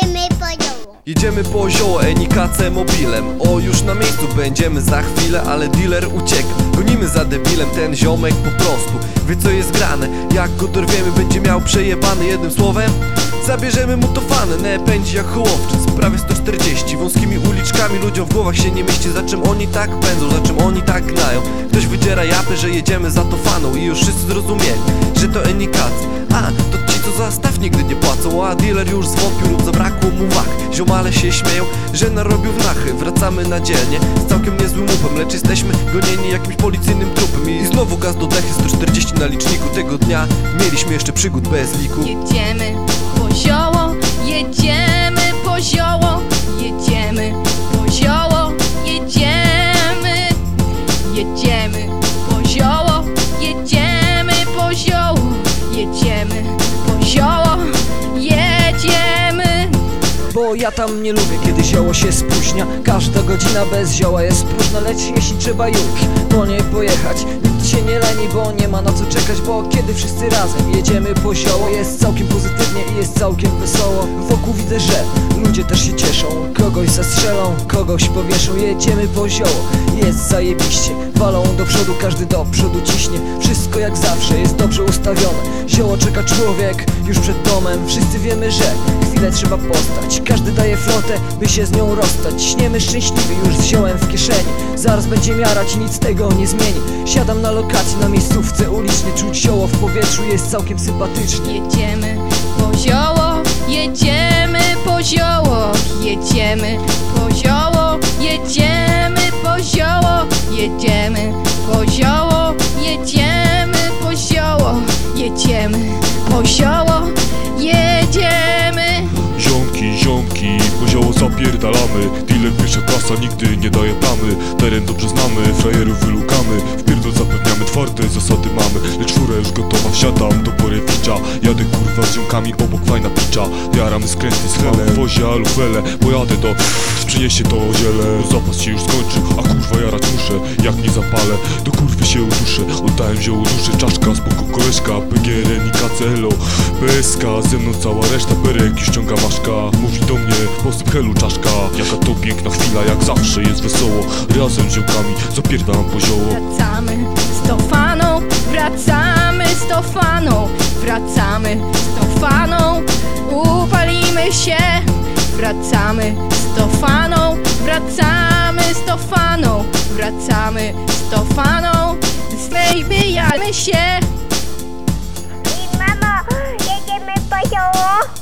pozioło. Jedziemy po zioło Enikace mobilem. O już na miejscu będziemy za chwilę Ale dealer ucieka Gonimy za debilem ten ziomek po prostu. Wie co jest grane? Jak go dorwiemy będzie miał przejebany Jednym słowem? Zabierzemy mu to fanę pędzi jak hołowczyc Prawie 140 Wąskimi uliczkami ludziom w głowach się nie mieści. Za czym oni tak pędzą Za czym oni tak gnają? Ktoś wydziera japy, że jedziemy za to faną I już wszyscy zrozumieli Że to Enikace A to co za staw nigdy nie płacą A dealer już zwątpił lub zabrakło mu wach. Ziomale się śmieją, że narobił wnachy Wracamy na dzielnie z całkiem niezłym łupem Lecz jesteśmy gonieni jakimś policyjnym trupem. I znowu gaz do dechy 140 na liczniku Tego dnia. Mieliśmy jeszcze przygód bez liku. Jedziemy po zioło, jedziemy po zioło, ja tam nie lubię, kiedy zioło się spóźnia. Każda godzina bez zioła jest próżna Lecz jeśli trzeba już po nie pojechać. Nikt się nie leni, bo nie ma na co czekać Bo kiedy wszyscy razem jedziemy po zioło Jest całkiem pozytywnie i jest całkiem wesoło. Wokół widzę, że ludzie też się cieszą. Kogoś zastrzelą, kogoś powieszą Jedziemy po zioło, jest zajebiście Walą do przodu, każdy do przodu ciśnie. Wszystko jak zawsze jest dobrze ustawione. Zioło czeka człowiek już przed domem Wszyscy wiemy, że chwilę trzeba postać. Każdy daje flotę, by się z nią rozstać. Śniemy szczęśliwi już z w kieszeni Zaraz będzie miarać nic tego nie zmieni. Siadam na lokacji na miejscówce ulicznej Czuć zioło w powietrzu jest całkiem sympatycznie. Jedziemy po zioło, jedziemy po zioło, jedziemy po zioło, jedziemy po zioło, jedziemy po zioło, jedziemy po zioło, jedziemy po zioło, pozioło zapierdalamy Dealer pierwsza klasa, nigdy nie daje plamy. Teren dobrze znamy, frajerów wylukamy. Wpierdol zapewniamy, twarde zasady mamy. Lecz fura już gotowa, wsiadam do Jadę kurwa z ziomkami obok fajna picza. Jaramy skręty z helem, wozie alufele Pojadę do... przyniesie to ziele. Zapas się już skończył, a kurwa jarać muszę Jak nie zapalę, do kurwy się uduszę. Oddałem zioło duszę, czaszka, spoko koleżka. PGR, Nika, Celo, PSK Ze mną cała reszta, perek i ściąga maszka Mówi do mnie, posyp helu czaszka. Jaka to piękna chwila, jak zawsze jest wesoło. Razem z ziomkami zapierdalam po zioło Wracamy z tą faną, wracamy z Wracamy z tą Upalimy się. Wracamy z tą Wracamy z tą Wracamy z tą faną się. I mamo, jedziemy po zioło?